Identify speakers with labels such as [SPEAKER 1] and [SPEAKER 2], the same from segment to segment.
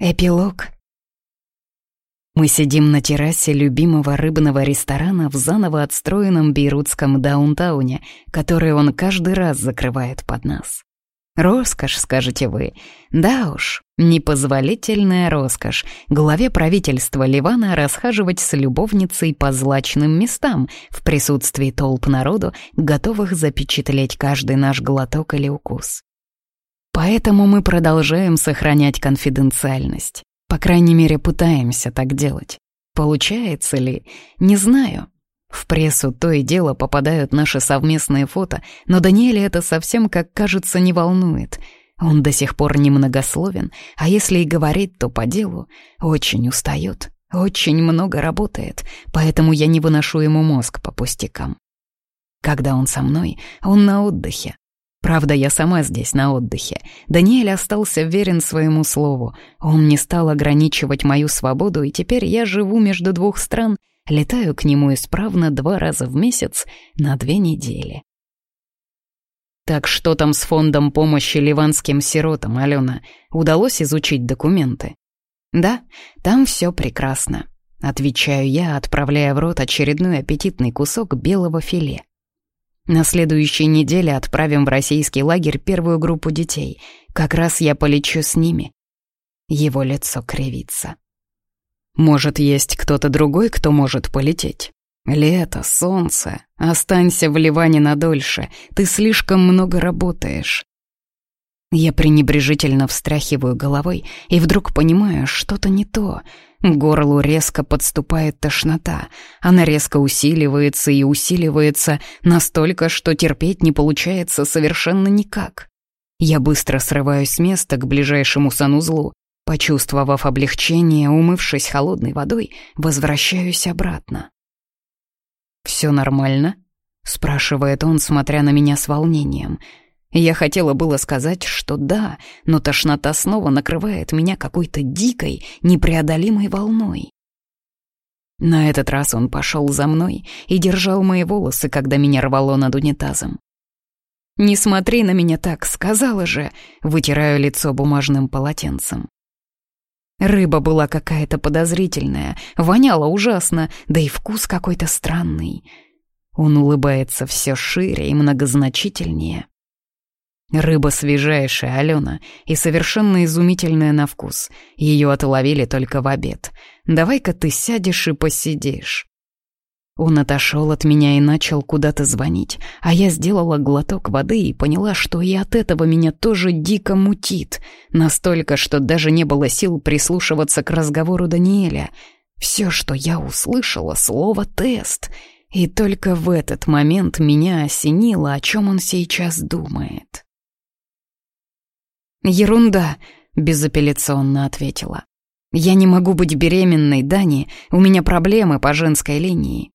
[SPEAKER 1] Эпилог. Мы сидим на террасе любимого рыбного ресторана в заново отстроенном бейрутском даунтауне, который он каждый раз закрывает под нас. Роскошь, скажете вы. Да уж, непозволительная роскошь главе правительства Ливана расхаживать с любовницей по злачным местам в присутствии толп народу, готовых запечатлеть каждый наш глоток или укус. Поэтому мы продолжаем сохранять конфиденциальность. По крайней мере, пытаемся так делать. Получается ли? Не знаю. В прессу то и дело попадают наши совместные фото, но Даниэля это совсем, как кажется, не волнует. Он до сих пор немногословен, а если и говорит, то по делу. Очень устает, очень много работает, поэтому я не выношу ему мозг по пустякам. Когда он со мной, он на отдыхе, Правда, я сама здесь на отдыхе. Даниэль остался верен своему слову. Он не стал ограничивать мою свободу, и теперь я живу между двух стран, летаю к нему исправно два раза в месяц на две недели. Так что там с фондом помощи ливанским сиротам, Алена? Удалось изучить документы? Да, там все прекрасно. Отвечаю я, отправляя в рот очередной аппетитный кусок белого филе. На следующей неделе отправим в российский лагерь первую группу детей. Как раз я полечу с ними. Его лицо кривится. Может, есть кто-то другой, кто может полететь? Лето, солнце. Останься в Ливане надольше. Ты слишком много работаешь. Я пренебрежительно встряхиваю головой и вдруг понимаю, что-то не то — к горлу резко подступает тошнота. Она резко усиливается и усиливается настолько, что терпеть не получается совершенно никак. Я быстро срываюсь с места к ближайшему санузлу. Почувствовав облегчение, умывшись холодной водой, возвращаюсь обратно. «Все нормально?» — спрашивает он, смотря на меня с волнением — я хотела было сказать, что да, но тошнота снова накрывает меня какой-то дикой, непреодолимой волной. На этот раз он пошел за мной и держал мои волосы, когда меня рвало над унитазом. «Не смотри на меня так, сказала же!» Вытираю лицо бумажным полотенцем. Рыба была какая-то подозрительная, воняла ужасно, да и вкус какой-то странный. Он улыбается все шире и многозначительнее. Рыба свежайшая, Алена, и совершенно изумительная на вкус. Ее отловили только в обед. Давай-ка ты сядешь и посидишь. Он отошел от меня и начал куда-то звонить, а я сделала глоток воды и поняла, что и от этого меня тоже дико мутит. Настолько, что даже не было сил прислушиваться к разговору Даниэля. Все, что я услышала, слово «тест». И только в этот момент меня осенило, о чем он сейчас думает. «Ерунда», — безапелляционно ответила. «Я не могу быть беременной, Дани, у меня проблемы по женской линии».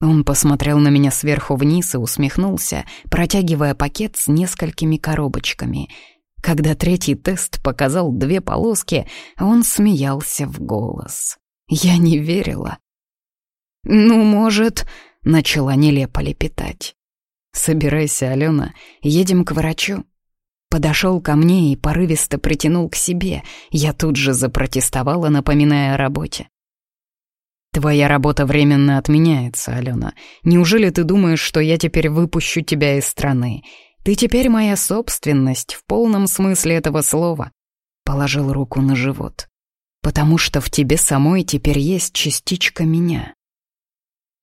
[SPEAKER 1] Он посмотрел на меня сверху вниз и усмехнулся, протягивая пакет с несколькими коробочками. Когда третий тест показал две полоски, он смеялся в голос. Я не верила. «Ну, может...» — начала нелепо лепетать. «Собирайся, Алена, едем к врачу. Подошел ко мне и порывисто притянул к себе. Я тут же запротестовала, напоминая о работе. «Твоя работа временно отменяется, Алена. Неужели ты думаешь, что я теперь выпущу тебя из страны? Ты теперь моя собственность в полном смысле этого слова». Положил руку на живот. «Потому что в тебе самой теперь есть частичка меня».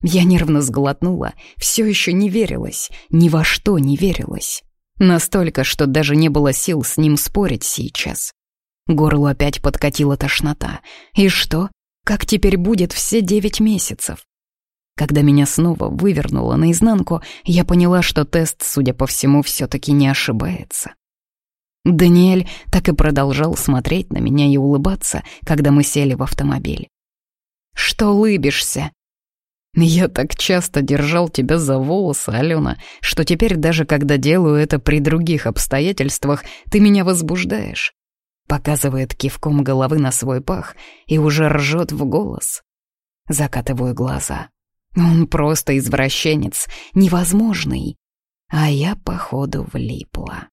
[SPEAKER 1] Я нервно сглотнула, все еще не верилась, ни во что не верилась. Настолько, что даже не было сил с ним спорить сейчас. Горлу опять подкатила тошнота. И что? Как теперь будет все девять месяцев? Когда меня снова вывернуло наизнанку, я поняла, что тест, судя по всему, все-таки не ошибается. Даниэль так и продолжал смотреть на меня и улыбаться, когда мы сели в автомобиль. «Что улыбишься?» Я так часто держал тебя за волосы, Алена, что теперь даже когда делаю это при других обстоятельствах, ты меня возбуждаешь. Показывает кивком головы на свой пах и уже ржет в голос. Закатываю глаза. Он просто извращенец, невозможный. А я, походу, влипла.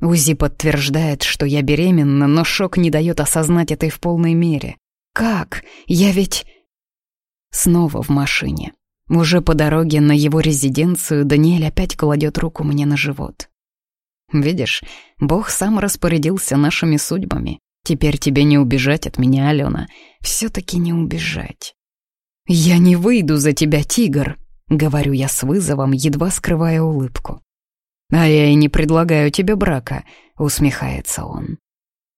[SPEAKER 1] УЗИ подтверждает, что я беременна, но шок не дает осознать это в полной мере. Как? Я ведь... Снова в машине. Уже по дороге на его резиденцию Даниэль опять кладет руку мне на живот. Видишь, Бог сам распорядился нашими судьбами. Теперь тебе не убежать от меня, Алена. Все-таки не убежать. «Я не выйду за тебя, тигр», — говорю я с вызовом, едва скрывая улыбку. «А я и не предлагаю тебе брака», — усмехается он.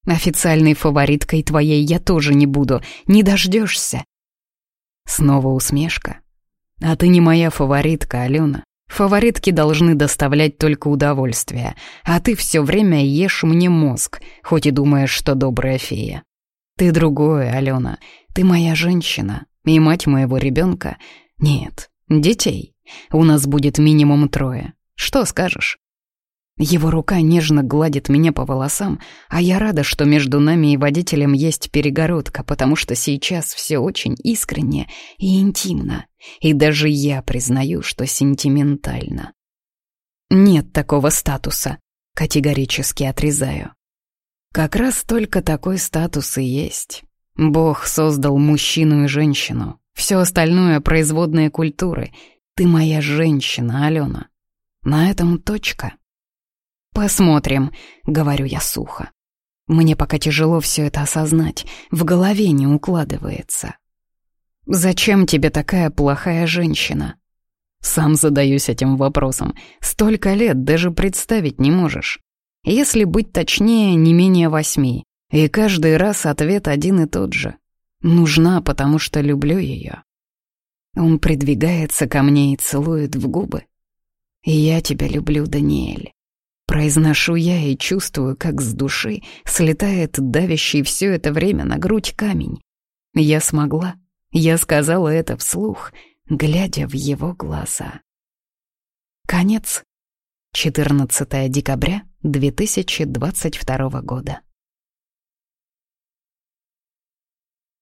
[SPEAKER 1] «Официальной фавориткой твоей я тоже не буду, не дождешься». Снова усмешка. «А ты не моя фаворитка, Алена. Фаворитки должны доставлять только удовольствие, а ты все время ешь мне мозг, хоть и думаешь, что добрая фея. Ты другое, Алена. Ты моя женщина и мать моего ребенка. Нет, детей. У нас будет минимум трое. Что скажешь? Его рука нежно гладит меня по волосам, а я рада, что между нами и водителем есть перегородка, потому что сейчас все очень искренне и интимно, и даже я признаю, что сентиментально. Нет такого статуса, категорически отрезаю. Как раз только такой статус и есть. Бог создал мужчину и женщину, все остальное — производные культуры. Ты моя женщина, Алена. На этом точка. «Посмотрим», — говорю я сухо. Мне пока тяжело все это осознать, в голове не укладывается. «Зачем тебе такая плохая женщина?» Сам задаюсь этим вопросом. Столько лет даже представить не можешь. Если быть точнее, не менее восьми. И каждый раз ответ один и тот же. Нужна, потому что люблю ее. Он придвигается ко мне и целует в губы. Я тебя люблю, Даниэль. Произношу я и чувствую, как с души слетает давящий все это время на грудь камень. Я смогла. Я сказала это вслух, глядя в его глаза. Конец. 14 декабря 2022 года.